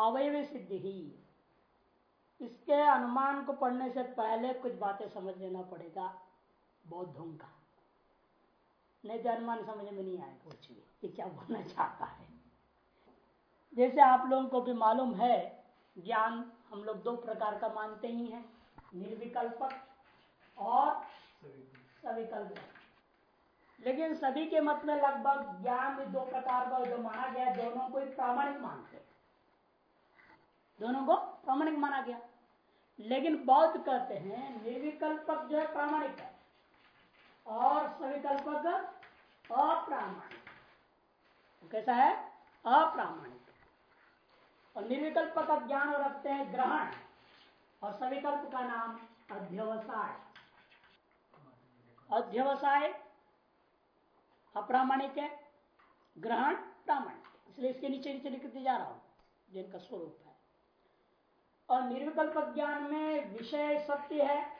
अवयव सिद्धि ही इसके अनुमान को पढ़ने से पहले कुछ बातें समझ लेना पड़ेगा, बौद्धों का। नहीं तो अनुमान समझ में नहीं आएगा कुछ भी ये क्या बोलना चाहता है? जैसे आप लोगों को भी मालूम है, ज्ञान हम लोग दो प्रकार का मानते ही हैं, निर्विकल्पक और सविकल्प। लेकिन सभी के मत में लगभग ज्ञान भी दो प्रकार का जो माना गया दोनों को प्रामाणिक मानते दोनों को प्रामाणिक माना गया। लेकिन बौद्ध कहते हैं निर्विकल्पक जो है प्रामाणिक है। और सविकल्पक अप्रामाणिक। कैसा है? अप्रामाणिक। और निर्विकल्प का ज्ञान रखते हैं ग्रहण। और सविकल्प का नाम अध्यवसाय। अध्यवसाय अप्रामाणिक है, ग्रहण प्रामाणिक। इसलिए इसके नीचे नीचे लिखते जा रहा हूँ, जिनका स्वरूप है। और निर्विकल्प ज्ञान में विषय सत्य है।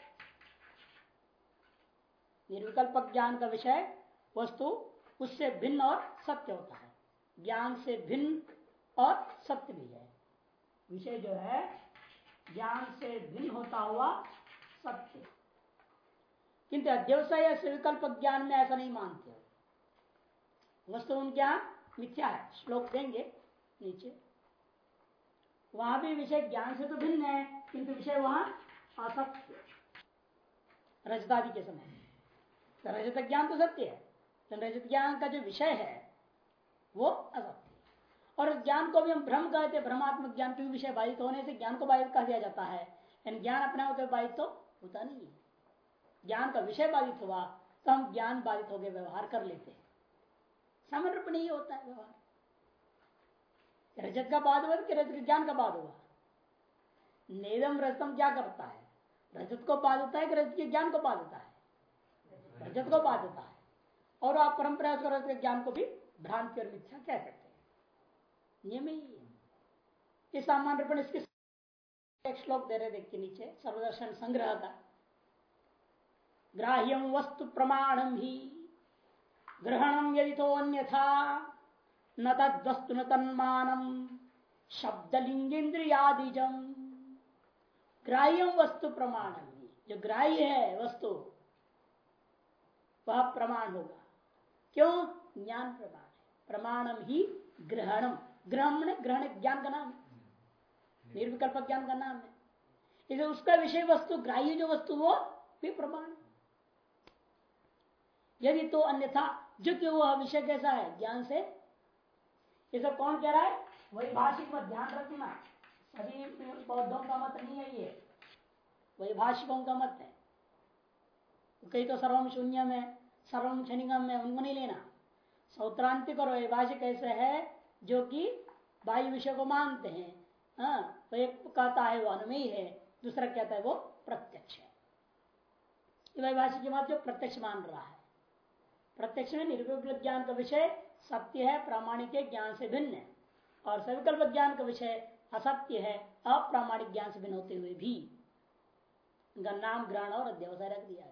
निर्विकल्प ज्ञान का विषय वस्तु उससे भिन्न और सत्य होता है। ज्ञान से भिन्न और सत्य भी है। विषय जो है, ज्ञान से भिन्न होता हुआ सत्य। किंतु अध्यवसाय या विकल्प ज्ञान में ऐसा नहीं मानते। वस्तु ज्ञान मिथ्या है। श्लोक देंगे नीचे। वहाँ भी विषय ज्ञान से तो भिन्न है, किंतु विषय वहाँ असत्य रजतादि के समय। तो रजत ज्ञान तो सत्य है तो रजत ज्ञान का जो विषय है, वो असत्य और ज्ञान को भी हम भ्रम कहते भ्रमात्मक ज्ञान के विषय बाधित होने से ज्ञान को बाधित कह दिया जाता है। यानी ज्ञान अपने आप बाधित तो होता नहीं है। ज्ञान का विषय बाधित हुआ तो हम ज्ञान बाधित होकर व्यवहार कर लेते हैं। सामान्य रूप नहीं होता है व्यवहार। रजत का बाद हुआ कि रजत ज्ञान का बाद हुआ? नेदम रजतम क्या करता है? रजत को बाद होता है कि रजत के ज्ञान को बाद होता है? रजत को बाद होता है। और आप परंपरा रजत के ज्ञान को भी भ्रांति और मिथ्या कह सकते हैं। नियम ही ये सामान्य रूप इसके श्लोक दे रहे देखिए नीचे। सर्वदर्शन संग्रह का। ग्राह्यम वस्तु प्रमाणम ही। ग्रहणम यदि तो अन्यथा। न तस्तु न तन्मानम शब्दलिंगेन्द्रियादिजम ग्राह्यम वस्तु प्रमाणम। जो ग्राह्य है वस्तु वह प्रमाण होगा। क्यों? ज्ञान प्रमाण है। प्रमाणम ही ग्रहणम। ग्रहण ग्रहण ज्ञान का नाम है। निर्विकल्प ज्ञान का नाम है। इसे उसका विषय वस्तु ग्राह्य जो वस्तु वो भी प्रमाण यदि तो अन्यथा जो कि वह विषय कैसा है? ज्ञान से ये सब कौन कह रहा है? वही भाषिक में ध्यान रखना। सभी पौधों का मत नहीं है ये। वही भाषिकों का मत है। कई तो सर्वम शून्य में सर्वम क्षणिगम में, उनको नहीं लेना। सौत्रांतिक और वैभाषिक ऐसे है जो कि बाह्य विषय को मानते हैं। हाँ तो एक कहता है वो अनुमेय है, दूसरा कहता है वो प्रत्यक्ष है। वैभाषिक बात जो प्रत्यक्ष मान रहा है। प्रत्यक्ष में निर्विकल्प ज्ञान का विषय सत्य है, प्रामाणिक ज्ञान से भिन्न है। और सविकल्प ज्ञान का विषय असत्य है, अप्रामाणिक ज्ञान से भिन्न होते हुए भी। नाम ग्रहण और अध्यवसाय रख दिया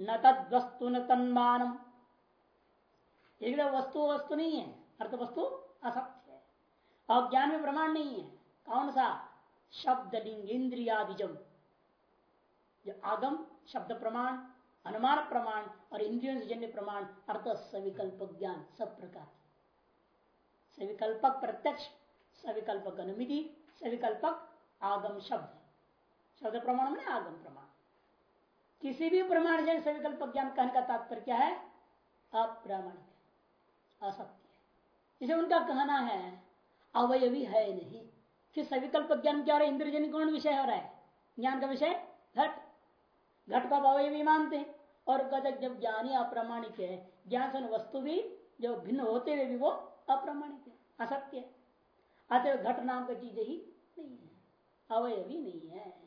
न तद वस्तु न तन्मानम। वस्तु वस्तु नहीं है अर्थ वस्तु असत्य है। और ज्ञान में प्रमाण नहीं है। कौन सा? शब्द लिंग इंद्रियादिजम। जो आगम, शब्द प्रमाण अनुमान प्रमाण और इंद्रियों से जन्य प्रमाण अर्थ सविकल्प ज्ञान, सब प्रकार। सविकल्पक प्रत्यक्ष सविकल्पक अनुमिति सविकल्पक आगम शब्द। शब्द प्रमाण में आगम प्रमाण। किसी भी प्रमाण जन सविकल्प ज्ञान कहने का तात्पर्य क्या है? अप्रामाणिक असत्य इसे उनका कहना है, अवयवी है नहीं। कि सविकल्प ज्ञान क्या हो रहा है? इंद्रजन कौन विषय हो रहा है? ज्ञान का विषय घट। घट का अवयवी मानते हैं। और कहते जब ज्ञानी अप्रामाणिक है ज्ञान वस्तु भी जो भिन्न होते हुए भी वो अप्रामाणिक है, असत्य है। अतः घट नाम का चीज़ ही नहीं है, अवयवी नहीं है।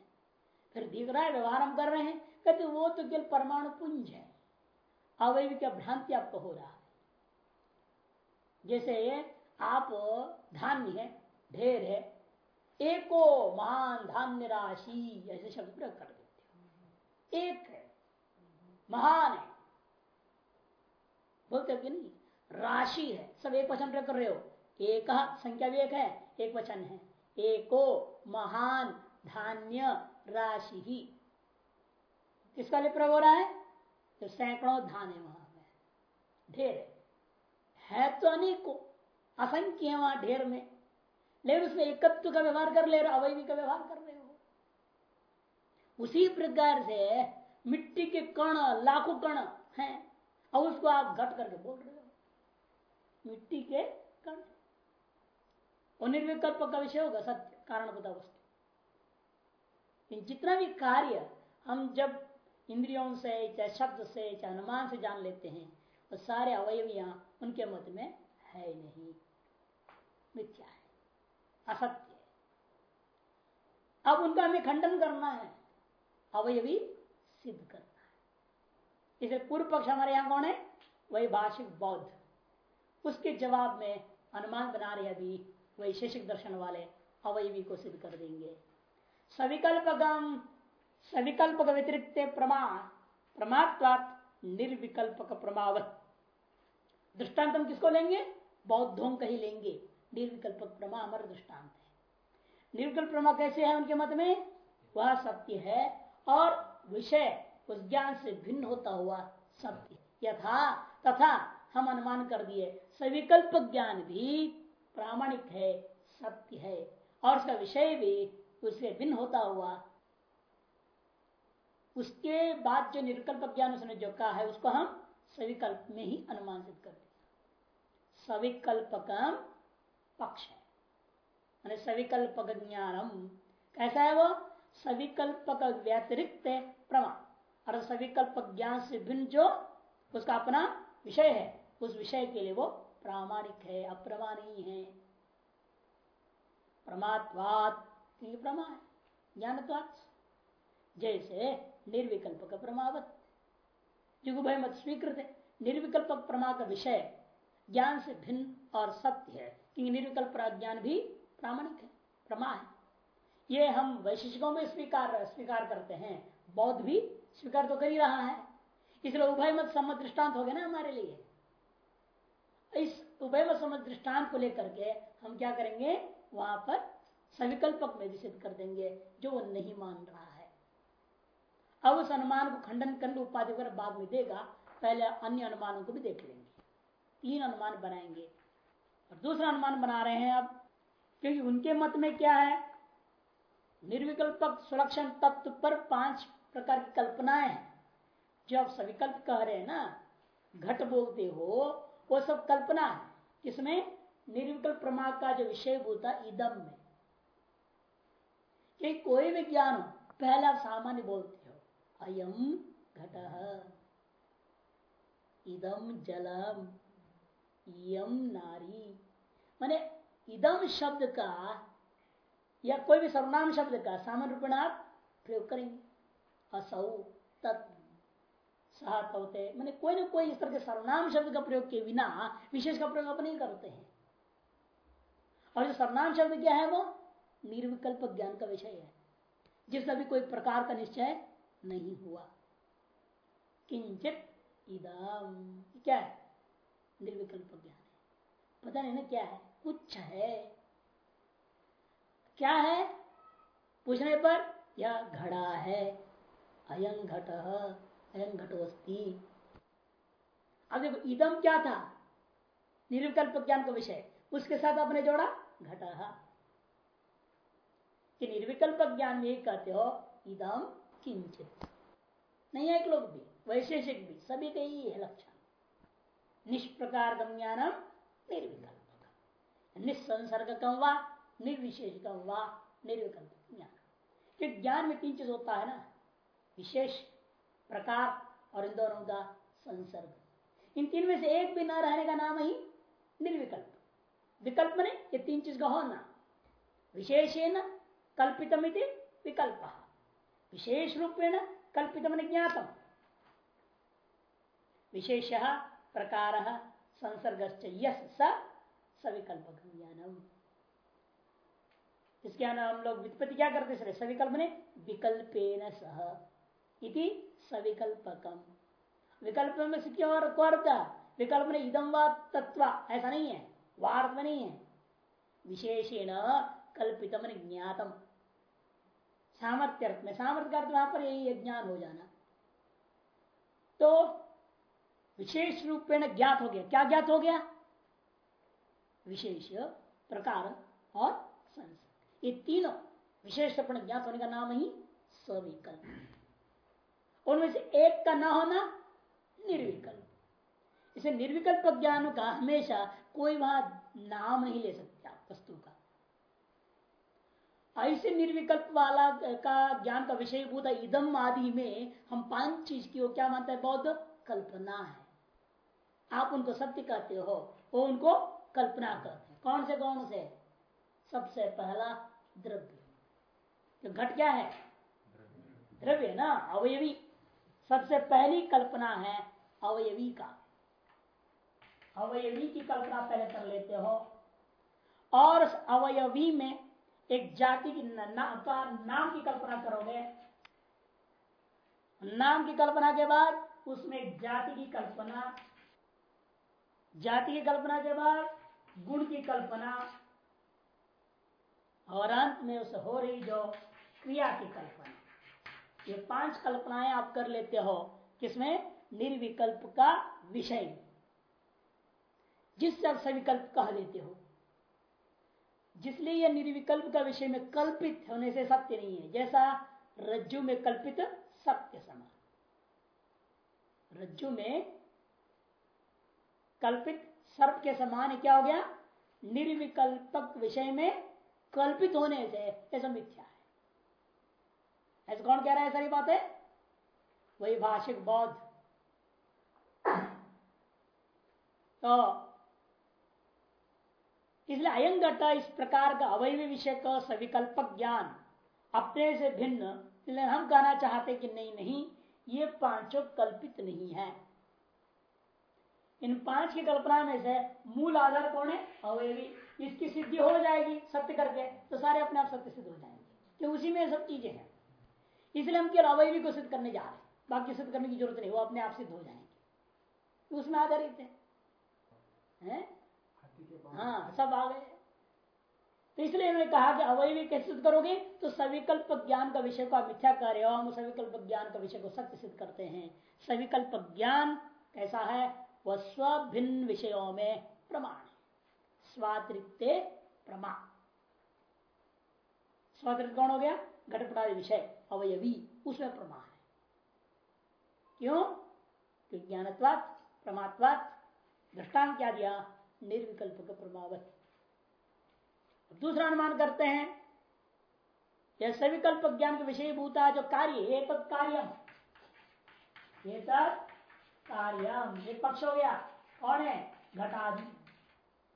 फिर दिख रहा है, व्यवहार हम कर रहे हैं, कहते वो तो केवल परमाणु पुंज है। अवयवी क्या भ्रांति आपको हो रहा है। जैसे आप धान्य है, ढेर है, एको महान धान्य राशि, ऐसे शब्द प्रयोग कर देते हो। एक है। महान है। बोलते कि नहीं? राशि है। सब एक वचन प्रयोग कर रहे हो। एक संख्या भी एक है, एक वचन है। एको महान धान्य राशि ही। किसका लिए प्रयोग हो रहा है? तो सैकड़ों धान है वहाँ में ढेर है। तो अनेकों। असंख्य है वहाँ ढेर में। लेकिन उसमें एकत्व का व्यवहार कर ले रहे अवैवी का व्यवहार कर रहे हो। उसी प्रकार से मिट्टी के कण, लाखों कण हैं और उसको आप घट करके बोल रहे हो। मिट्टी के कण। और निर्विकल्प का विषय होगा सत्य कारण बता वस्तु जितना भी कार्य हम जब इंद्रियों से, चाहे शब्द से, चाहे अनुमान से जान लेते हैं, वो सारे अवयवियाँ उनके मत में है नहीं। मिथ्या है, असत्य अब उनका हमें खंडन करना है, अवयवी सिद्ध करना है। इसे पूर्व पक्ष हमारे यहाँ कौन है? वही भाषिक बौद्ध। उसके जवाब में अनुमान बना रहे अभी वैशेषिक दर्शन वाले अवयवी को सिद्ध कर देंगे। सविकल्पकम सविकल्पक व्यतिरिक्त प्रमा, प्रमात्वात निर्विकल्पक प्रमावत। दृष्टांत हम किसको लेंगे? बौद्धों का ही लेंगे। निर्विकल्पक प्रमा अमर दृष्टांत है। निर्विकल्प प्रमा कैसे है उनके मत में? वह सत्य है और विषय उस ज्ञान से भिन्न होता हुआ सत्य यथा तथा हम अनुमान कर दिए। सविकल्प ज्ञान भी प्रामाणिक है, सत्य है। और उसका विषय भी उससे भिन्न होता हुआ। उसके बाद जो निर्विकल्प ज्ञान उसने जो कहा है, उसको हम सविकल्प में ही अनुमानित कर दिया सविकल्पकम पक्ष है। सविकल्पक ज्ञानम। कैसा है वो? सविकल्पक व्यतिरिक्त प्रमा और सविकल्प ज्ञान से भिन्न जो उसका अपना विषय है, उस विषय के लिए वो प्रामाणिक है अप्रमा नहीं है। प्रमात्वात प्रमा है, ज्ञानत्वात। जैसे निर्विकल्प का प्रमावत जुगुभय मत स्वीकृत है। निर्विकल्प प्रमा का विषय ज्ञान से भिन्न और सत्य है, क्योंकि निर्विकल्प ज्ञान भी प्रामाणिक है प्रमा है। ये हम वैशिष्टिकों में स्वीकार स्वीकार करते हैं। बौद्ध भी स्वीकार तो कर ही रहा है। इसलिए उभय मत सम्मत दृष्टांत हो गया ना हमारे लिए। इस उभय मत सम्मत दृष्टांत को लेकर के हम क्या करेंगे? वहाँ पर सविकल्पक में सिद्ध कर देंगे, जो वो नहीं मान रहा है। अब उस अनुमान को खंडन करने उपाधि कर बाद में देगा, पहले अन्य अनुमानों को भी देख लेंगे। तीन अनुमान बनाएँगे। और दूसरा अनुमान बना रहे हैं अब, क्योंकि उनके मत में क्या है? निर्विकल्पक सुरक्षण तत्व पर पाँच प्रकार की कल्पनाएँ हैं। जो आप सविकल्प कह रहे हैं ना, घट बोलते हो, वो सब कल्पना है। किसमें? निर्विकल्प प्रमा का जो विषय होता इदम में। कि कोई भी ज्ञान हो, पहला सामान्य बोलते हो, अयम घट। इदम जलम यम नारी। माने इदम शब्द का या कोई भी सर्वनाम शब्द का सामान्य रूप में आप प्रयोग करेंगे। असौ होते मैंने कोई ना कोई इस तरह के सर्वनाम शब्द का प्रयोग के बिना विशेष का प्रयोग आप नहीं करते हैं। और जो सर्वनाम शब्द क्या है वो? निर्विकल्प ज्ञान का विषय है। जिसका भी कोई प्रकार का निश्चय नहीं हुआ। किंचित इदम क्या है? निर्विकल्प ज्ञान है। पता नहीं ना क्या है। उच्च है। क्या है? पूछने पर यह घड़ा है? अयं घट, अयं घटोस्ती। अब देखो इदम क्या था? निर्विकल्प ज्ञान का विषय। उसके साथ आपने जोड़ा, घट। कि निर्विकल्प ज्ञान में कहते हो इदम किंचित। नहीं एक लोग भी, वैशेषिक भी, सभी का ही है लक्षण। निष्प्रकार ज्ञानम निर्विकल्प निस्संसर्ग कम निर्विशेष व निर्विकल्प, ज्ञान। कि ज्ञान में तीन चीज़ होता है ना, विशेष, प्रकार और इन दोनों का संसर्ग। इन तीन में से एक भी न रहने का नाम ही निर्विकल्प। विकल्प ने ये तीन चीज़ का होना। विशेषेण कल्पितम विकल्प। विशेष रूपेण कल्पितम ज्ञातम। विशेष, प्रकार संसर्ग सविकल्प ज्ञानम। इसके हम लोग वित्पत्ति क्या करते सर सविकल्प ने विकल्पेन सह। इति सविकल्पकम। विकल्प में से क्यों और विकल्प ने इदम व तत्व ऐसा नहीं है। वार्थ में नहीं है। विशेषण कल्पित मन ज्ञातम। सामर्थ्य अर्थ में सामर्थ्य का अर्थ वहाँ पर यही ज्ञान हो जाना। तो विशेष रूप में ज्ञात हो गया। क्या ज्ञात हो गया? विशेष प्रकार और संस ये तीनों विशेष ज्ञात होने का नाम ही सविकल्प उनमें से एक का ना होना निर्विकल्प। इसे निर्विकल्प ज्ञान का हमेशा कोई वहाँ नाम नहीं ले सकता वस्तु का। ऐसे निर्विकल्प वाला का ज्ञान का विषय भूत इदम आदि में हम पाँच चीज़ की क्या मानते हैं? बौद्ध कल्पना है। आप उनको सत्य कहते हो, वो उनको कल्पना करते हैं। कौन से कौन से? सबसे पहला द्रव्य। तो घट क्या है द्रव्य ना अवयवी। सबसे पहली कल्पना है अवयवी का। अवयवी की कल्पना पहले कर लेते हो। और अवयवी में एक जाति की ना, का नाम की कल्पना करोगे। नाम की कल्पना के बाद उसमें जाति की कल्पना जाति की कल्पना के बाद गुण की कल्पना और अंत में उस हो रही जो क्रिया की कल्पना। ये पाँच कल्पनाएँ आप कर लेते हो किसमें निर्विकल्प का विषय। जिससे आप सविकल्प कह देते हो। जिसलिए यह निर्विकल्प का विषय में कल्पित होने से सत्य नहीं है। जैसा रज्जु में कल्पित सत्य समान रज्जु में कल्पित सर्प के समान क्या हो गया? निर्विकल्पक विषय में कल्पित होने से ऐसा मिथ्या है। ऐसा कौन कह रहा है सारी बातें? वही भाषिक बौद्ध। तो इसलिए अयं घटा इस प्रकार का अवैव विषय का सविकल्पक ज्ञान अपने से भिन्न हम कहना चाहते कि नहीं नहीं, ये पाँचों कल्पित नहीं है। इन पाँच की कल्पना में से मूल आधार कौन है? अवयवी। इसकी सिद्धि हो जाएगी सत्य करके तो सारे अपने आप सत्य सिद्ध हो जाएँगे। तो उसी में सब चीज़ें हैं। इसलिए हम केवल अवयवी को सिद्ध करने जा रहे हैं। बाकी सिद्ध करने की ज़रूरत नहीं वो अपने आप सिद्ध हो जाएँगे। उसमें आधारित है, है? हाँ सब आ गए। तो इसलिए उन्होंने कहा कि अवयवी कैसे सिद्ध करोगे? तो सविकल्प ज्ञान का विषय को आप मिथ्या कर रहे हो। हम सविकल्प ज्ञान का विषय को सत्य सिद्ध करते हैं। सविकल्प ज्ञान कैसा है? वह स्विन्न विषयों में प्रमाण। स्वातिरिक्त प्रमा। स्वातिरिक्त कौन हो गया? घटपटादि विषय, अवयवी, उसमें प्रमाण है। क्यों? ज्ञानत्वात, प्रमात्वात दृष्टांत क्या दिया निर्विकल्प का प्रभावत। दूसरा अनुमान करते हैं, यह सविकल्प ज्ञान के विषय भूता जो कार्य एक कार्यम। कार्यम, ये पक्ष हो गया। कौन है? घटादि।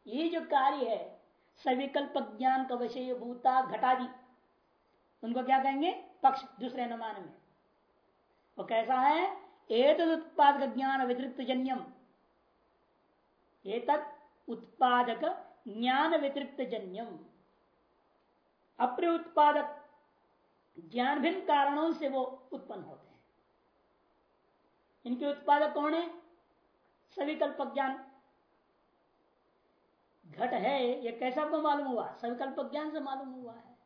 ये जो कार्य है, सविकल्प ज्ञान का विषय भूता घटादि, उनको क्या कहेंगे? पक्ष, दूसरे अनुमान में। वो कैसा है? एक उत्पादक ज्ञान वितरिक्त जन्यम। एक उत्पादक ज्ञान व्यतिरिक्त जन्यम। अपने उत्पादक ज्ञान भिन्न कारणों से वो उत्पन्न होते हैं। इनके उत्पादक कौन है? सविकल्प ज्ञान। घट है, ये कैसे आपको मालूम हुआ? संकल्प ज्ञान से मालूम हुआ है।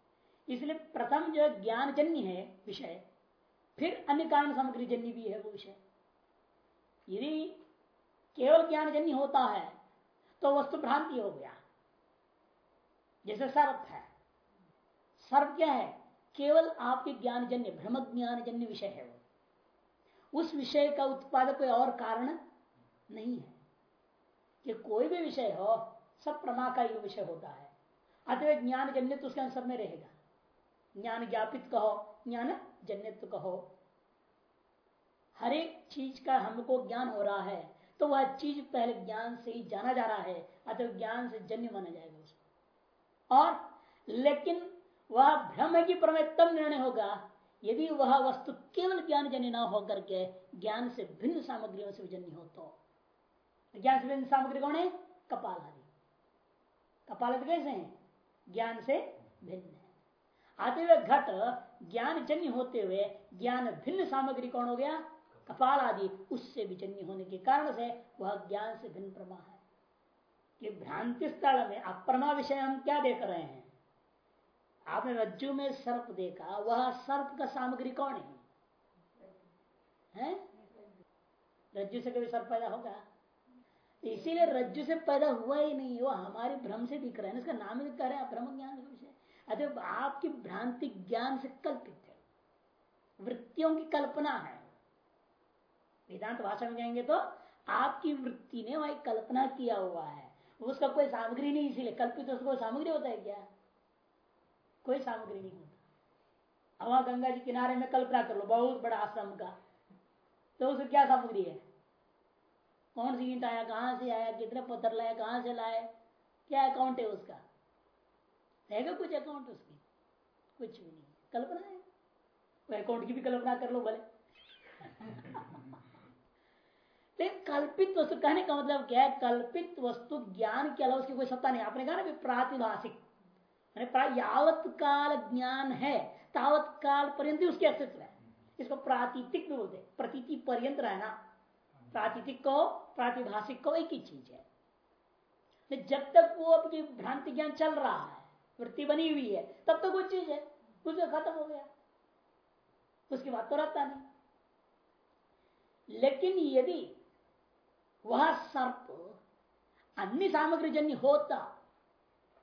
इसलिए प्रथम जो ज्ञान जन्य है विषय, फिर अन्य कारण सामग्री जन्य भी है वो विषय। यदि केवल ज्ञान जन्य होता है तो वस्तु भ्रांति हो गया। जैसे सर्प है। सर्प क्या है? केवल आपके ज्ञान जन्य भ्रम ज्ञान जन्य विषय है वो। उस विषय का उत्पादक कोई और कारण नहीं है। कि कोई भी विषय हो सब प्रमा का ही विषय होता है। अतः ज्ञान जन्य तो उसके सब में रहेगा। ज्ञान ज्ञापित कहो, ज्ञान जन्यत्व कहो। हर एक चीज़ का हमको ज्ञान हो रहा है तो वह चीज़ पहले ज्ञान से ही जाना जा रहा है अतः ज्ञान से जन्य माना जाएगा उसको। और लेकिन वह भ्रम की प्रमेय तब निर्णय होगा, यदि वह वस्तु केवल ज्ञान जन्य न होकर के ज्ञान से भिन्न सामग्रियों से जन्य हो तो। ज्ञान से भिन्न सामग्री कौन है? कपाल आदि। कपाल आदि कैसे हैं? ज्ञान से भिन्न है। आते हुए घट ज्ञान जन्य होते हुए ज्ञान भिन्न सामग्री कौन हो गया? कपाल आदि। उससे विचन्य होने के कारण से वह ज्ञान से भिन्न प्रमा है। कि भ्रांति स्थल में अप्रमा विषय हम क्या देख रहे हैं? आपने रज्जु में सर्प देखा, वह सर्प का सामग्री कौन है? हैं? रज्जु से कभी सर्प पैदा होगा? इसीलिए रज्जु से पैदा हुआ ही नहीं, वो हमारे भ्रम से दिख रहा है इसका नाम ही कह रहे हैं? भ्रम ज्ञान का आपकी भ्रांति ज्ञान से कल्पित है। वृत्तियों की कल्पना है। वेदांत भाषा में कहेंगे तो आपकी वृत्ति ने वही कल्पना किया हुआ है। उसका कोई सामग्री नहीं, इसीलिए कल्पित तो उसको सामग्री होता है क्या? कोई सामग्री नहीं होता। हवा गंगा जी किनारे में कल्पना कर लो, बहुत बड़ा आश्रम का। तो उसमें क्या सामग्री है? कौन सी ईंट आया, कहाँ से आया, कितने पत्थर लाया, कहाँ से लाए क्या अकाउंट है उसका? रहेगा कुछ अकाउंट उसकी कुछ भी नहीं, कल्पना है? वो अकाउंट की भी कल्पना कर लो भले। कल्पित वस्तु, कहने का मतलब क्या है? कल्पित वस्तु ज्ञान के अलावा उसकी कोई सत्ता नहीं। आपने कहा ना प्रातिभाषिक यावत काल ज्ञान है, तावत काल पर्यंत उसके अस्तित्व है। इसको प्रातीतिक भी बोलते प्रतीति पर्यंत रहना। प्रातीतिक को प्रातिभाषिक को एक ही चीज़ है। जब तक वो अपनी भ्रांति ज्ञान चल रहा है, वृत्ति बनी हुई है, तब तक तो वो चीज़ है। उसका खत्म हो गया। उसकी बात तो रहता नहीं। लेकिन यदि वह सर्प अन्य सामग्री जन्य होता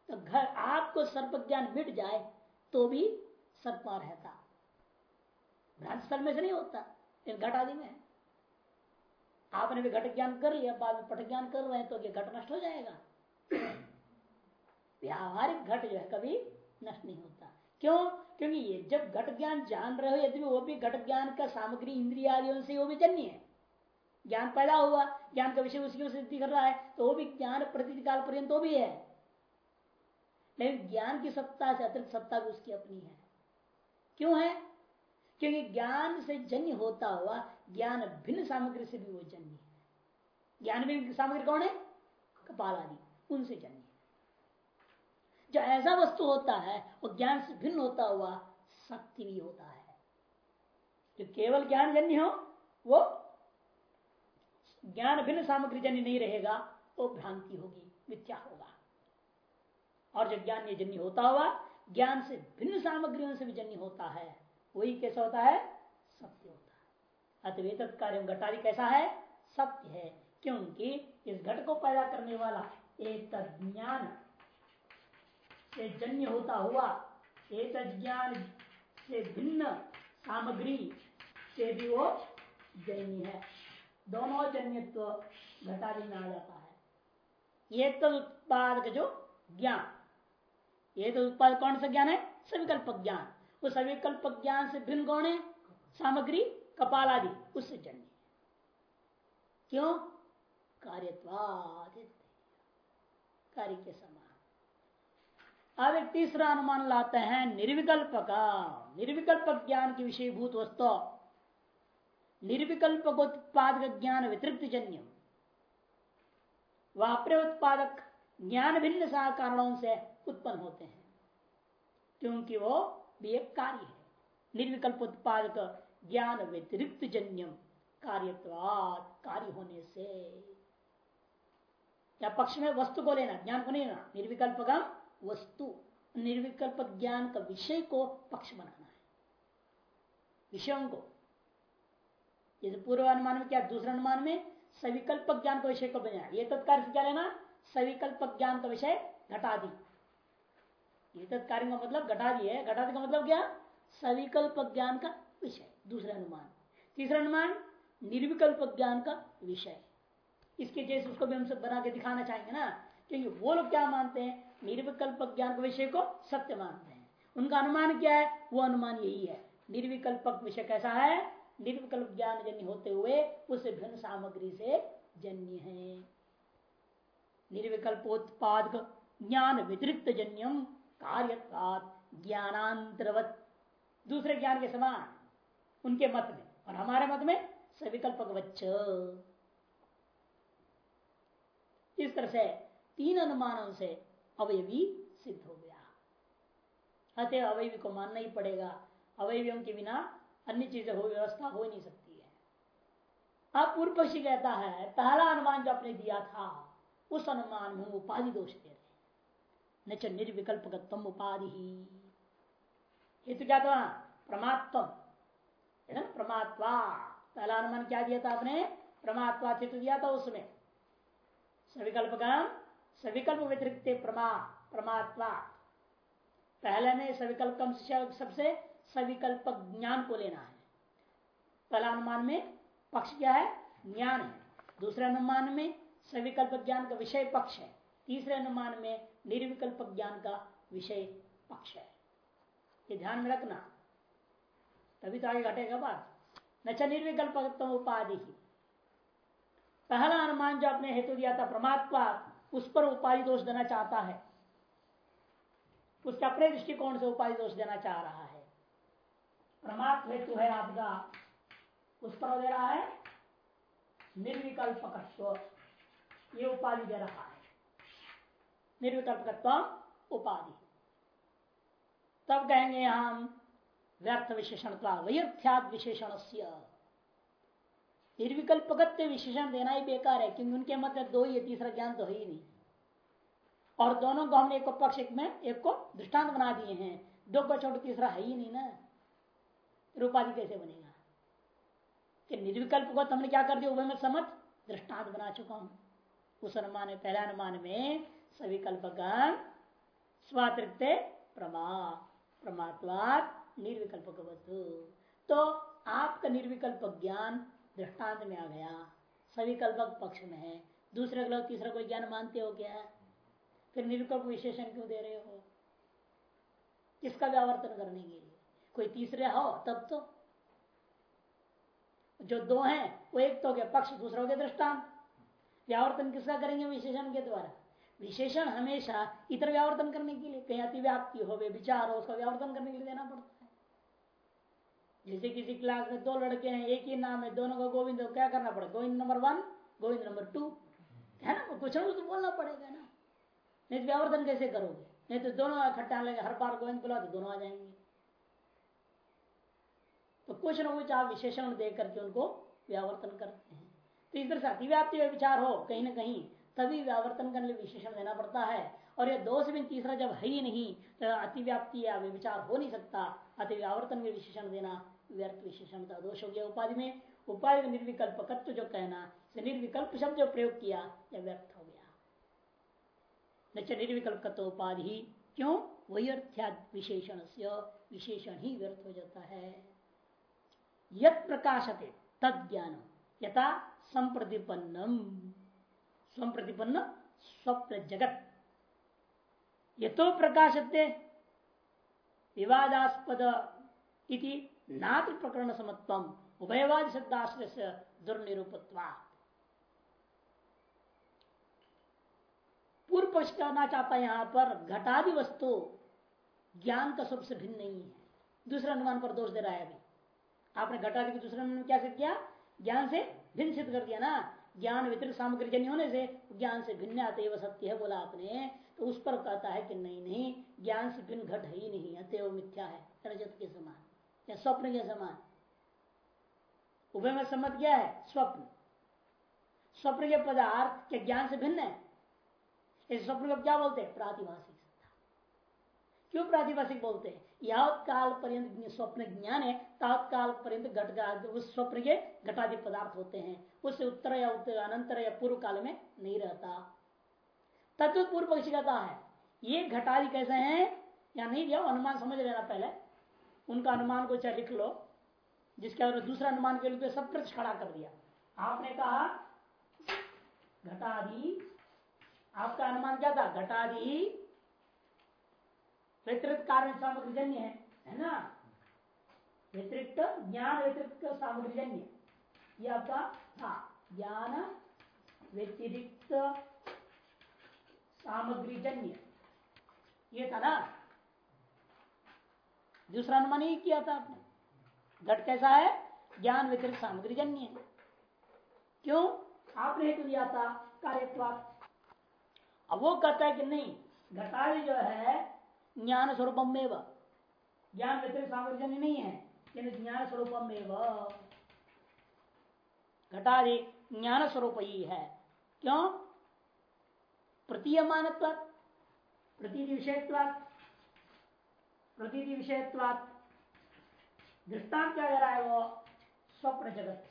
तो घर आपको सर्प ज्ञान मिट जाए तो भी सर्प रहता। भ्रांत स्थल में से नहीं होता घट आदि में आपने भी घट ज्ञान कर लिया, बाद में पट ज्ञान कर रहे हैं तो ये घट नष्ट हो जाएगा। व्यावहारिक घट जो है कभी नष्ट नहीं होता। क्यों? क्योंकि ये जब घट ज्ञान जान रहे हो, यदि वो भी घट ज्ञान का सामग्री इंद्रिया से वो भी जन्य है। ज्ञान पैदा हुआ, ज्ञान का विषय उसकी सिद्धि कर रहा है तो वो भी ज्ञान प्रतीत काल पर्यंत भी है। लेकिन ज्ञान की सत्ता से अतिरिक्त सत्ता भी उसकी अपनी है। क्यों है? क्योंकि ज्ञान से जन्य होता हुआ ज्ञान भिन्न सामग्री से भी वो जन्य है। ज्ञान भिन्न सामग्री कौन है? कपाल आदि उनसे जन्य जो ऐसा वस्तु होता है, वो ज्ञान से भिन्न होता हुआ शक्ति भी होता है। जो केवल ज्ञान जन्य हो, वो ज्ञान भिन्न सामग्री जन्य नहीं रहेगा, वो भ्रांति होगी, मिथ्या होगा। और जो ज्ञान जन्य होता हुआ, ज्ञान से भिन्न सामग्रियों से भी जन्य होता है, वही कैसा होता है? सत्य होता है। अतवेत कार्य घटारी कैसा है? सत्य है, क्योंकि इस घट को पैदा करने वाला एक ज्ञान से जन्य होता हुआ एक ज्ञान से भिन्न सामग्री से भी वो जन्य है। दोनों जन्यत्व घटादी में आ जाता है। ये तो उत्पादक जो ज्ञान, ये तो उत्पाद कौन सा ज्ञान है? सविकल्प ज्ञान। उस सविकल्प ज्ञान से भिन्न कौन है? सामग्री कपाल आदि उससे जन्य क्यों? कार्यत्वाद। कार्य के समान। अब एक तीसरा अनुमान लाते हैं, निर्विकल्प का। निर्विकल्प ज्ञान की विषयभूत वस्तु। निर्विकल्प उत्पादक ज्ञान वितृप्त जन्य वह उत्पादक ज्ञान भिन्न सा कारणों से उत्पन्न होते हैं। क्योंकि वो भी एक कार्य है। निर्विकल्प उत्पादक ज्ञान व्यतिरिक्त जन्यम कार्यत्वाद कार्य होने से। या पक्ष में वस्तु को लेना, ज्ञान को नहीं लेना निर्विकल्प का वस्तु निर्विकल्प ज्ञान का विषय को पक्ष बनाना है। विषयों को। जैसे पूर्व अनुमान में क्या, दूसरे अनुमान में सविकल्प ज्ञान का विषय को बनाया। ये तत्कार क्या लेना? सविकल्प ज्ञान का विषय घटा दी। ये तत्कार का मतलब घटादी है। घटादी का मतलब क्या? सविकल्प ज्ञान का विषय। दूसरा अनुमान। तीसरा अनुमान, निर्विकल्प ज्ञान का विषय। इसके जैसे उसको भी हम सब बना के दिखाना चाहेंगे ना क्योंकि वो लोग क्या मानते हैं? निर्विकल्प ज्ञान के विषय को सत्य मानते हैं। उनका अनुमान क्या है? वो अनुमान यही है। निर्विकल्पक विषय कैसा है? निर्विकल्प ज्ञान जन्य होते हुए उस भिन्न सामग्री से जन्य है। निर्विकल्पोत्पाद ज्ञान व्यतिरिक्त जन्यम कार्य ज्ञानांतरवत। दूसरे ज्ञान के समान। उनके मत में, और हमारे मत में सविकल्पक वच्च इस तरह से तीन अनुमानों से अवयवी सिद्ध हो गया। अतः अवयवी को मानना ही पड़ेगा। अवयवियों के बिना अन्य चीज़ें हो, व्यवस्था हो नहीं सकती है। अब पूर्व पक्षी कहता है, पहला अनुमान जो आपने दिया था, उस अनुमान में उपाधि दोष दे रहे न निर्विकल्प उपाधि। हेतु क्या था? प्रमात्म है ना? प्रमात्वा पहला अनुमान क्या दिया था आपने? प्रमात्वा चित्र दिया था उसमें। सविकल्प का सविकल्प व्यतिरिक्त प्रमा प्रमात्वा पहले में सविकल्प कम सबसे सविकल्प ज्ञान को लेना है। पहला अनुमान में पक्ष क्या है? ज्ञान है। दूसरे अनुमान में सविकल्प ज्ञान का विषय पक्ष है। तीसरे अनुमान में निर्विकल्प ज्ञान का विषय पक्ष है। ये ध्यान में रखना। तभी तो आगे घटेगा बात। न च निर्विकल्प उपाधि। ही पहला अनुमान जो आपने हेतु दिया था परमात्मा, उस पर उपाधि दोष देना चाहता है। उसके अपने दृष्टिकोण से उपाधि दोष देना चाह रहा है। परमात्म हेतु है आपका, उस पर दे रहा है निर्विकल्प ये उपाधि दे रहा है। निर्विकल्प उपाधि। तब कहेंगे हम व्यर्थ विशेषण वैर्थ्याद विशेषण निर्विकल्पगत्य विशेषण देना ही बेकार है, क्योंकि उनके मत दो ही तीसरा ज्ञान तो है ही नहीं। और दोनों को हमने एक को पक्ष एक में, एक को दृष्टांत बना दिए हैं। दो को छोड़ तीसरा है ही नहीं ना। रूपाधि कैसे बनेगा? कि निर्विकल्प को तो हमने क्या कर दिया? उभय में समझ दृष्टांत बना चुका हूँ। उस अनुमान में, पहला अनुमान में सभी कल्पगण स्वातृत्व प्रमा प्रमात्वाद निर्विकल्प तो आपका निर्विकल्प ज्ञान दृष्टांत में आ गया। सभी कल्पक पक्ष में है। दूसरे लोग तीसरा कोई ज्ञान मानते हो क्या? फिर निर्विकल्प विशेषण क्यों दे रहे हो? किसका व्यावर्तन करने के लिए? कोई तीसरे हो, तब तो। जो दो हैं, वो एक तो गया पक्ष, दूसरा हो गया दृष्टांत। व्यावर्तन किसका करेंगे विशेषण के द्वारा? विशेषण हमेशा इतर व्यावर्तन करने के लिए। कहीं अति व्याप्ति हो विचार हो, उसका व्यावर्तन करने के लिए देना पड़ता। है जैसे किसी क्लास में दो लड़के हैं, एक ही नाम है, दोनों का गोविंद क्या करना पड़ेगा Govind number one Govind number two है ना? कुछ ना कुछ तो बोलना पड़ेगा ना। नहीं तो व्यावर्तन कैसे करोगे? नहीं तो दोनों इकट्ठा लगे, हर बार गोविंद बोला तो दोनों आ जाएँगे। तो कुछ ना कुछ आप विशेषण दे करके उनको व्यावर्तन करते हैं। तो इस तरह से अतिव्याप्ति विचार हो, कहीं ना कहीं, तभी व्यावर्तन करने विशेषण देना पड़ता है। और ये दो से भी तीसरा जब है ही नहीं तो अतिव्याप्ति या विचार हो नहीं सकता, अति व्यावर्तन में विशेषण देना व्यर्थ विशेषण का दोष हो गया। उपाधि में, उपाधि का निर्विकल्प जो कहना निर्विकल्प शब्द जो प्रयोग किया, यह व्यर्थ हो गया। निर्विकल्प उपाधि क्यों? वही विशेषण से विशेषण ही व्यर्थ हो जाता है। यद प्रकाशते तद ज्ञान यथा संप्रतिपन्नम। स्वप्रतिपन्न स्वप्न जगत ये तो प्रकाशते, विवादास्पद इति नात्र प्रकरण समत्व उभयवाद शब्दाश्रय से दुर्निरूपत्वा पूर्व पक्ष करना चाहता यहाँ पर घटादि वस्तु ज्ञान का सबसे भिन्न नहीं है। दूसरे अनुमान पर दोष दे रहा है अभी। आपने घटादि के दूसरे अनुमान क्या सिद्ध किया? ज्ञान से भिन्न सिद्ध कर दिया ना? ज्ञान वितरित सामग्री जन्य होने से ज्ञान से भिन्न आते सत्य है बोला आपने। तो उस पर कहता है कि नहीं नहीं, ज्ञान से भिन्न घट है ही नहीं, अतएव मिथ्या है, रजत के समान। या स्वप्न के समान। उभय में सम्मत क्या है, स्वप्न। स्वप्न के पदार्थ के ज्ञान से भिन्न है। इस स्वप्न को क्या बोलते हैं? प्रातिभाषिक क्यों प्रातिभाषिक बोलते हैं? यावत काल पर्यंत स्वप्न ज्ञान है, तात्काल पर्यंत घट उस स्वप्न के घटादि पदार्थ होते हैं। उससे उत्तर या उत्तर अनंतर या पूर्व काल में नहीं रहता। तत्व पूर्व पक्षी कहता है, ये घटादि कैसे हैं? या नहीं दिया अनुमान समझ लेना पहले। उनका अनुमान को चाहे लिख लो, जिसके अंदर दूसरा अनुमान के लिए सब प्रति खड़ा कर दिया। आपने कहा, घटादि, आपका अनुमान क्या था? घटादि व्यतिरिक्त कारण सामग्री जन्य है है ना? व्यतिरिक्त ज्ञान व्यतिरिक्त सामग्री जन्य ये आपका था। ज्ञान व्यतिरिक्त सामग्री जन्य ये था ना? दूसरा अनुमान ही किया था आपने। घट कैसा है? ज्ञान व्यतिरिक्त सामग्री जन्य है। क्यों? आपने हेतु दिया था कार्यत्वाद। अब वो कहता है कि नहीं घटारी जो है, ज्ञान स्वरूपम में ज्ञान व्यतिरिक्त सामग्री जन्य नहीं है ज्ञान स्वरूपम में घटादि ज्ञान स्वरूप ही है। क्यों? प्रतीयमान प्रतीति विषयत्वात प्रतीति विषयत्वात दृष्टांत क्या कह रहा है वो स्वप्न जगत।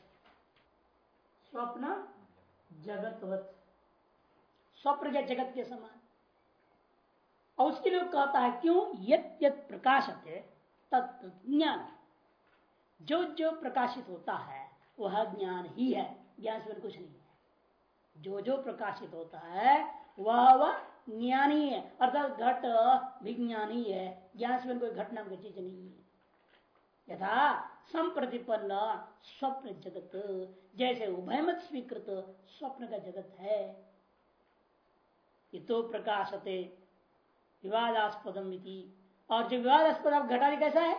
स्वप्न जगतवत। स्वप्न जगत के समान। और उसके लिए कहता है, क्यों? यत यत प्रकाशत तत्व ज्ञान जो जो प्रकाशित होता है, वह ज्ञान ही है। ज्ञान से कुछ नहीं है। जो जो प्रकाशित होता है, वह वह ज्ञानी है, अर्थात घट विज्ञानी है ज्ञान से कोई घटना की चीज़ नहीं है। यथा संप्रतिपन्न स्वप्न जगत, जैसे उभयमत स्वीकृत स्वप्न का जगत है। तो प्रकाशते विवादास्पदम और जो विवादास्पद आप घटा दी कैसा है?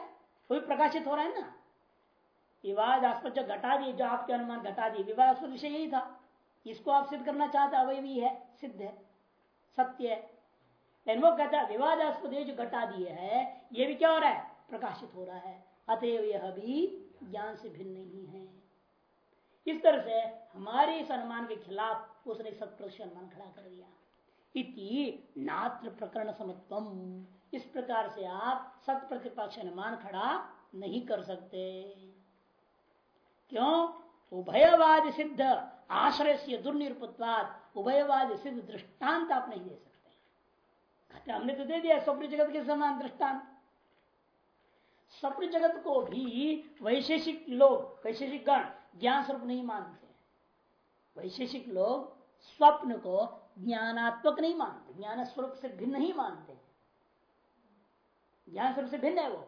वो भी प्रकाशित हो रहा है ना? विवादास्पद जो घटा दिए जो आपके अनुमान घटा दिए, विवादास्पद विषय यही था। इसको आप सिद्ध करना चाहते अवय भी है, सिद्ध है। सत्य है। लेकिन वो है विवादास्पद जो घटा दिए है, ये भी क्या हो रहा है? प्रकाशित हो रहा है। अतएव यह भी ज्ञान से भिन्न नहीं है। इस तरह से हमारे इस अनुमान के खिलाफ उसने सत्प्रश अनुमान खड़ा कर दिया। इति नात्र प्रकरण समत्वम। इस प्रकार से आप सत प्रतिपक्ष अनुमान खड़ा नहीं कर सकते। क्यों? उभयवाद सिद्ध। आश्रय से दुर्निरूपत्वाद उभयवाद सिद्ध दृष्टांत आप नहीं दे सकते। कहते हमने तो दे दिया स्वप्न जगत के समान दृष्टांत स्वप्न जगत को भी वैशेषिक लोग, वैशेषिक गण ज्ञान स्वरूप नहीं मानते वैशेषिक लोग स्वप्न को ज्ञानात्मक नहीं मानते ज्ञान स्वरूप से भिन्न नहीं मानते ज्ञान स्वरूप से भिन्न है वो।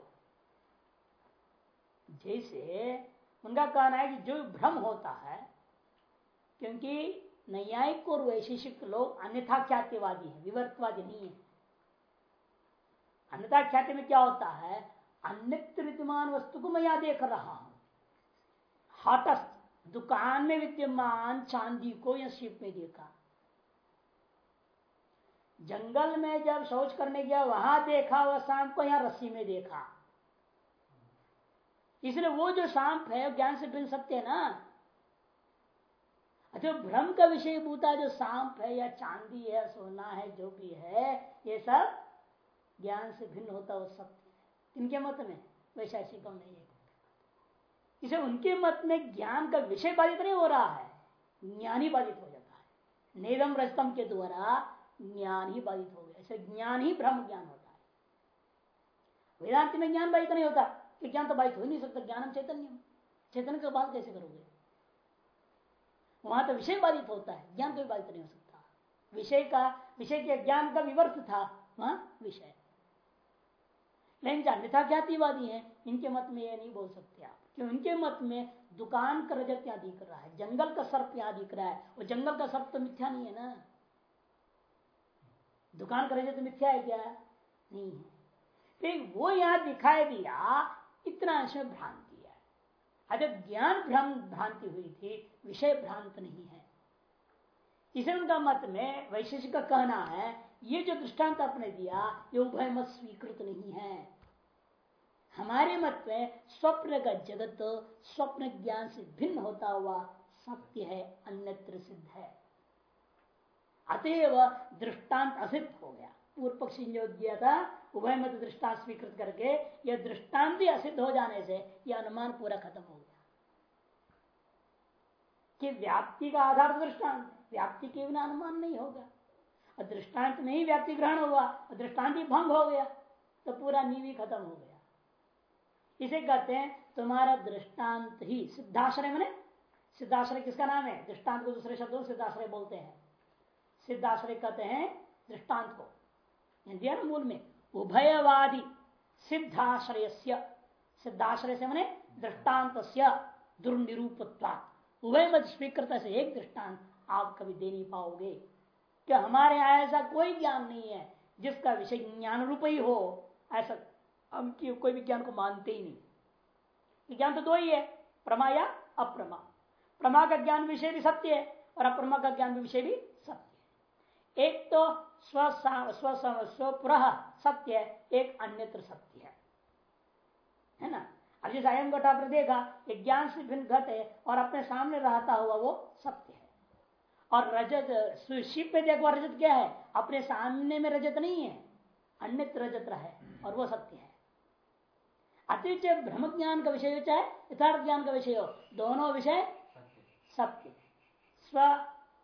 जैसे उनका कहना है कि जो भ्रम होता है क्योंकि न्यायिक और वैशेषिक लोग अन्यथा ख्यातिवादी है, विवर्तवादी नहीं है। अन्यथा ख्याति में क्या होता है? अन्यत्र विद्यमान वस्तु को मैं यहाँ देख रहा हूँ। हटस्थ दुकान में विद्यमान चांदी को या शिप में देखा। जंगल में जब शौच करने गया, वहाँ देखा, वह सांप को यहाँ रस्सी में देखा। इसलिए वो जो सांप है ज्ञान से भिन्न सत्य है ना? अच्छा भ्रम का विषय भूता जो सांप है या चांदी है, सोना है, जो भी है, ये सब ज्ञान से भिन्न होता वो है। इनके मत में वैशासिकम नहीं है इसे उनके मत में ज्ञान का विषय बाधित नहीं हो रहा है, ज्ञान ही बाधित हो जाता है। नेदम रस्तम के द्वारा ज्ञान ही बाधित हो गया। ऐसे ज्ञान ही ब्रह्म ज्ञान होता है। वेदांत में ज्ञान बाधित नहीं होता कि ज्ञान तो बाधित हो नहीं सकता ज्ञान चैतन्य चैतन्य का बात कैसे करोगे? वहाँ तो विषय बाधित होता है, ज्ञान कोई बाधित नहीं हो सकता। विषय का, विषय के ज्ञान का विवर्त था, वहाँ विषय। लेकिन अन्यथा ज्ञातिवादी है, इनके मत में ये नहीं बोल सकते आप क्यों इनके मत में दुकान का रजत यहाँ दिख रहा है, जंगल का सर्प यहाँ दिख रहा है, और जंगल का सर्प तो मिथ्या नहीं है ना। दुकान का रजत मिथ्या है क्या? नहीं है। वो यहाँ दिखाई दिया, इतना भ्रांति। है ज्ञान भ्रम भ्रांति हुई थी, विषय भ्रांत नहीं है। इसे उनका मत में वैशेषिक का कहना है, ये जो दृष्टांत आपने दिया, ये उभय मत स्वीकृत नहीं है। हमारे मत में स्वप्न का जगत, स्वप्न ज्ञान से भिन्न होता हुआ सत्य है, अन्यत्र सिद्ध है। अतएव दृष्टांत असिद्ध हो गया। पूर्व पक्षी जो दिया था, उभय मत दृष्टांत स्वीकृत करके, यह दृष्टांत ही असिद्ध हो जाने से यह अनुमान पूरा खत्म हो कि व्याप्ति का आधार दृष्टांत। व्याप्ति के बिना अनुमान नहीं होगा। दृष्टांत में ही व्याप्ति ग्रहण हुआ दृष्टांत ही भंग हो गया तो पूरा नीवी खत्म हो गया। इसे कहते हैं तुम्हारा दृष्टांत ही सिद्धाश्रय मैंने। सिद्धाश्रय किसका नाम है? दृष्टांत को दूसरे शब्दों सिद्धाश्रय बोलते हैं। सिद्धाश्रय कहते हैं दृष्टांत को। दिया ना मूल में, उभयवादी सिद्धाश्रय सिद्धाश्रय से मैंने दृष्टांत दुर्निरूपत्वा मत स्वीकृत से एक दृष्टांत आप कभी दे नहीं पाओगे। कि हमारे यहाँ ऐसा कोई ज्ञान नहीं है जिसका विषय ज्ञान रूप ही हो? ऐसा हम कोई भी ज्ञान को मानते ही नहीं। ज्ञान तो दो ही है प्रमा या अप्रमा। प्रमा का ज्ञान विषय भी सत्य है और अप्रमा का ज्ञान विषय भी सत्य एक तो स्व स्वपुर सत्य है, एक अन्यत्र सत्य है। है ना? अब जैसे घटा पर देखा एक ज्ञान से भिन्न घट है और अपने सामने रहता हुआ वो सत्य है। और रजत, शिव पे देखो रजत क्या है? अपने सामने में रजत नहीं है, अन्यत्र रजत है और वो सत्य है। अतिरिक्त ब्रह्म ज्ञान का विषय हो चाहे, यथार्थ ज्ञान का विषय हो, दोनों विषय सत्य स्व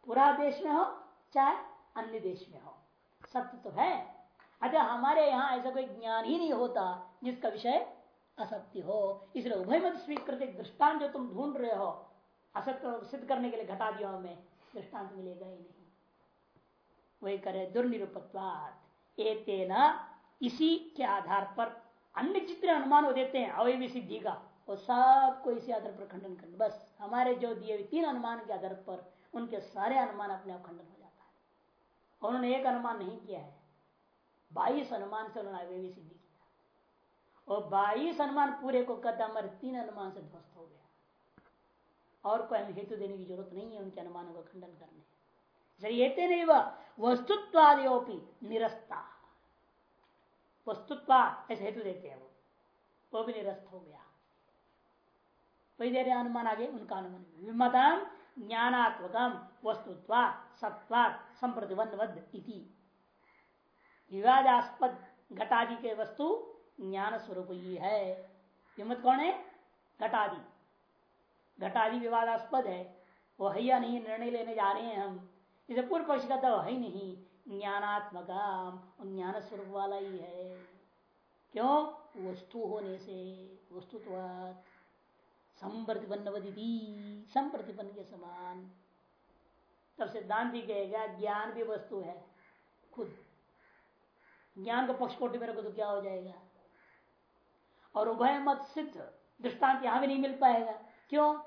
पूरा देश में हो, चाहे अन्य देश में हो। सत्य तो है। अतः हमारे यहाँ ऐसा कोई ज्ञान ही नहीं होता जिसका विषय असत्य हो। इसलिए उभय मत स्वीकृत दृष्टांत जो तुम ढूंढ रहे हो, असत्य सिद्ध करने के लिए घटा दिया में, दृष्टांत मिलेगा ही नहीं। वही करे दुर्निरूपत्वाद एतेना इसी के आधार पर अन्य जितने अनुमान देते हैं अवय सिद्धि का वो सबको इसी आधार पर खंडन कर बस, हमारे जो दिए तीन अनुमान के आधार पर, उनके सारे अनुमान अपने आप खंडन हो जाता है। उन्होंने एक अनुमान नहीं किया है। बाईस अनुमान से उन्होंने अवय सिद्धि और बाईस अनुमान पूरे को कहता हमारे तीन अनुमान से ध्वस्त हो गया। और कोई हेतु देने की ज़रूरत नहीं है उनके अनुमानों का खंडन करने। शरीयते नहीं वह वस्तुत्वादियोपी निरस्ता। वस्तुत्व, ऐसे हेतु देते हैं वो। वो भी निरस्त हो गया। वही दे रहे अनुमान आगे, उनका अनुमान। विमतम, ज्ञानात्मकम, वस्तुत्व, सत्वा संप्रतिबंध इति। विवादास्पद घटादि के वस्तु ज्ञान स्वरूप ही। है विमत कौन है? घटादि। घटादि विवादास्पद है। वो है या नहीं, निर्णय लेने जा रहे हैं हम। इसे पूर्व पक्ष का तो है नहीं। ज्ञानात्मक ज्ञान स्वरूप वाला ही है। क्यों? वस्तु होने से वस्तुत्व संप्रतिपन्नवदी संप्रतिपन्न के समान। तब सिद्धांत भी कहेगा, ज्ञान भी वस्तु है, खुद। ज्ञान को पक्ष कोटि में रखो तो क्या हो जाएगा? और उभय मत सिद्ध। दृष्टांत यहाँ भी नहीं मिल पाएगा। क्यों?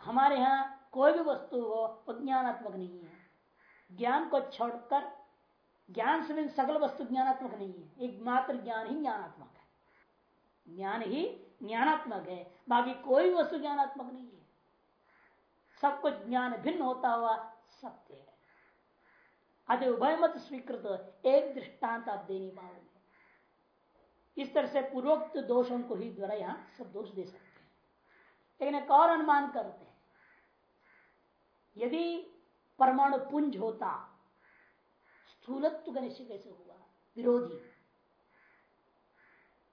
हमारे यहाँ कोई भी वस्तु हो, वो ज्ञानात्मक नहीं है। ज्ञान को छोड़कर, ज्ञान से सकल वस्तु ज्ञानात्मक नहीं है। एक मात्र ज्ञान ही ज्ञानात्मक है। ज्ञान ही ज्ञानात्मक है। बाकी कोई वस्तु ज्ञानात्मक नहीं है। सब कुछ ज्ञान भिन्न होता हुआ सत्य है। अतः उभय मत स्वीकृत। एक दृष्टांत आप दे नहीं पाओगे। इस तरह से पूर्वोक्त दोषों को ही द्वारा यहाँ सब दोष दे सकते हैं। लेकिन एक और अनुमान करते हैं। यदि परमाणु पुंज होता, स्थूलत्व का निश्चय कैसे हुआ? विरोधी।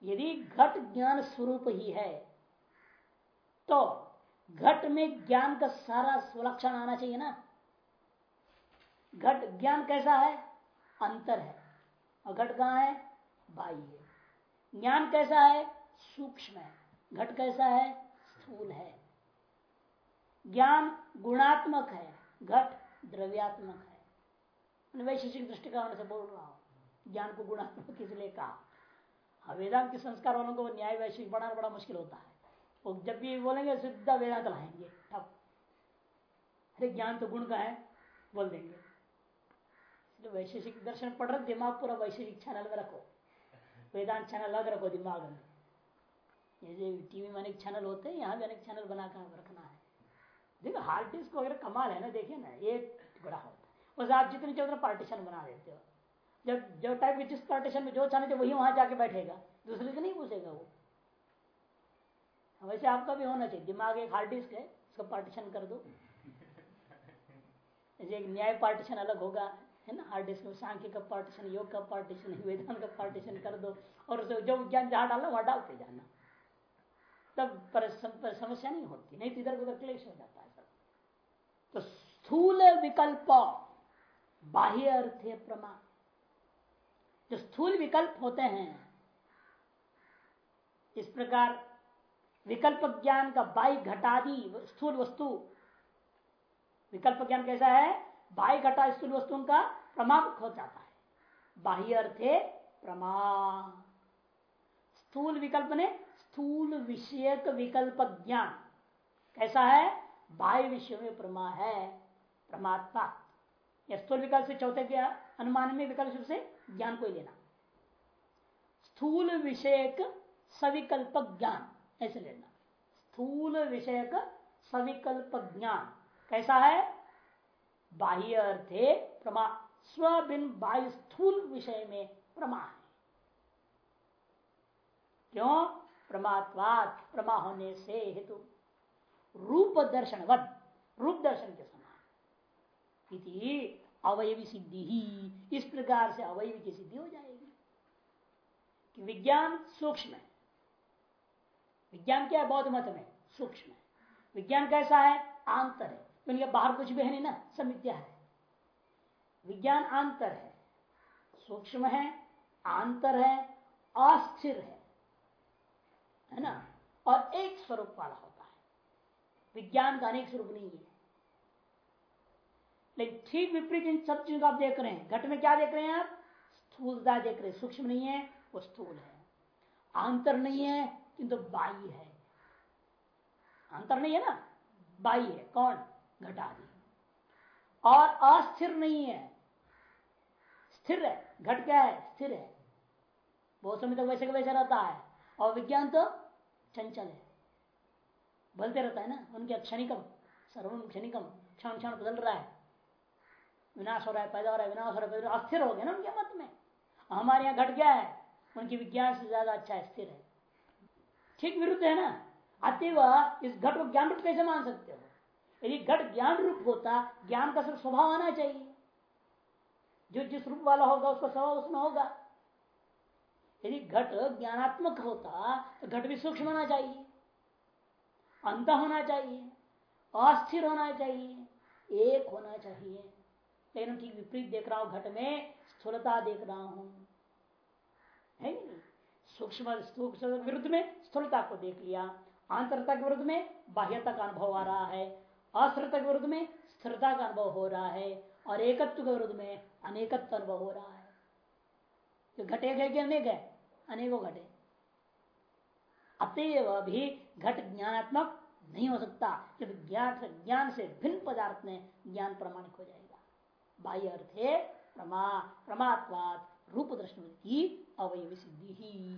यदि घट ज्ञान स्वरूप ही है तो घट में ज्ञान का सारा सुलक्षण आना चाहिए ना। घट ज्ञान कैसा है? अंतर है। और घट कहाँ है? बाह्य। ज्ञान कैसा है? सूक्ष्म है। घट कैसा है? स्थूल है। ज्ञान गुणात्मक है। घट द्रव्यात्मक है। वैशेषिक दृष्टिकोण से बोल रहा हूँ। ज्ञान को गुणात्मक इसलिए कहा। वेदांत के संस्कार वालों को न्याय वैश्विक बढ़ाना बड़ा मुश्किल होता है। वो जब भी बोलेंगे, सीधा वेदांत लाएँगे। ठप। अरे, ज्ञान तो गुण का है, बोल देंगे। तो वैशेषिक दर्शन पढ़ रहे, दिमाग पूरा वैशेषिक चैनल में रखो। वेदांत चैनल अलग रखो दिमाग में। जैसे टीवी में अनेक चैनल होते हैं यहाँ भी अनेक चैनल बना कर रखना है। देखो हार्ड डिस्क वगैरह कमाल है ना देखिए ना एक टुकड़ा होता है। बस आप जितने चाहे उतना पार्टीशन बना देते हो। जब जो टाइप की जिस पार्टीशन में जो चाहते वही वहाँ जाके बैठेगा। दूसरे से नहीं पूछेगा वो। वैसे आपका भी होना चाहिए। दिमाग एक हार्ड डिस्क है उसका पार्टीशन कर दो। जैसे एक न्याय पार्टीशन अलग होगा। है ना? हार्ड डिस्क में सांख्य का पार्टीशन योग का पार्टीशन वेदांत का पार्टीशन कर दो और जो विज्ञान जहाँ डालना, वहाँ डालते जाना। तब पर समस्या नहीं होती। नहीं तो इधर उधर क्लेश हो जाता है तो स्थूल विकल्प, बाह्य अर्थ है प्रमा। जो स्थूल विकल्प होते हैं, इस प्रकार विकल्प ज्ञान का बाई घटादि स्थूल वस्तु। विकल्प ज्ञान कैसा है? बाई घटा स्थूल वस्तुओं का प्रमाप हो जाता है। बाह्य अर्थ है प्रमा स्थूल विकल्प ने स्थूल विषयक विकल्प ज्ञान। कैसा है? बाह्य विषय में प्रमा है, परमात्मा। स्थूल विकल्प से चौथे के अनुमान में विकल्प से ज्ञान को ही लेना। स्थूल विषयक सविकल्प ज्ञान, ऐसे लेना। स्थूल विषयक सविकल्प ज्ञान, कैसा है? बाह्य अर्थे प्रमा स्विन बाह्य स्थूल विषय में प्रमा है। क्यों? प्रमात्वात प्रमा होने से हेतु रूप दर्शन वद रूप दर्शन के समान। इति अवयवी सिद्धि ही। इस प्रकार से अवयवी की सिद्धि हो जाएगी। कि विज्ञान सूक्ष्म है। विज्ञान क्या है? बौद्ध मत में सूक्ष्म है। विज्ञान कैसा है? आंतर है। क्योंकि बाहर कुछ भी है नहीं ना, समित्या है। विज्ञान आंतर है, सूक्ष्म है, आंतर है, अस्थिर है है ना? और एक स्वरूप वाला होता है। विज्ञान का अनेक स्वरूप नहीं है। लेकिन ठीक विपरीत इन सब चीज़ों को आप देख रहे हैं। घट में क्या देख रहे हैं आप? स्थूलता देख रहे हैं। सूक्ष्म नहीं है, वो स्थूल है। आंतर नहीं है, किंतु बाई है। अंतर नहीं है ना? बाई है। कौन? घटादि और अस्थिर नहीं है। स्थिर है, घट क्या है, स्थिर है। बहुत समय तक वैसे का वैसे रहता है। और विज्ञान तो चंचल है। बदलते रहता है ना, उनके क्षणिकम, सर्वम क्षणिकम क्षण क्षण बदल रहा है। विनाश हो रहा है, पैदा हो रहा है, विनाश हो रहा है अस्थिर हो गया ना उनके मत में। हमारे यहाँ घट गया है, उनकी विज्ञान से ज़्यादा अच्छा है, स्थिर है। ठीक विरुद्ध है ना? अतव इस घट को ज्ञान रूप कैसे मान सकते हो? यदि घट ज्ञान रूप होता, ज्ञान का सिर्फ़ स्वभाव आना चाहिए। जो जिस रूप वाला होगा, उसका स्वभाव उसमें होगा। यदि घट ज्ञानात्मक होता तो घट भी सूक्ष्म होना चाहिए अंत होना चाहिए, अस्थिर होना चाहिए, एक होना चाहिए। लेकिन ठीक विपरीत देख रहा हूँ, घट में स्थूलता देख रहा हूँ। है सूक्ष्म विरुद्ध में स्थूलता को देख लिया, आंतरता के विरुद्ध में बाह्यता का अनुभव आ रहा है। अस्थिरता के विरुद्ध में स्थिरता का अनुभव हो रहा है और एकत्व के विरुद्ध में अनेकत्व अनुभव हो रहा है। तो घटे गए कि अनेक है? अनेकों घटे। अतएव भी घट ज्ञानात्मक नहीं हो सकता। जब ज्ञान ज्ञान से भिन्न पदार्थ में ज्ञान प्रमाणिक हो जाएगा। बाह्य अर्थ है प्रमा प्रमात्वाद रूप दृष्टि अवयव सिद्धि ही।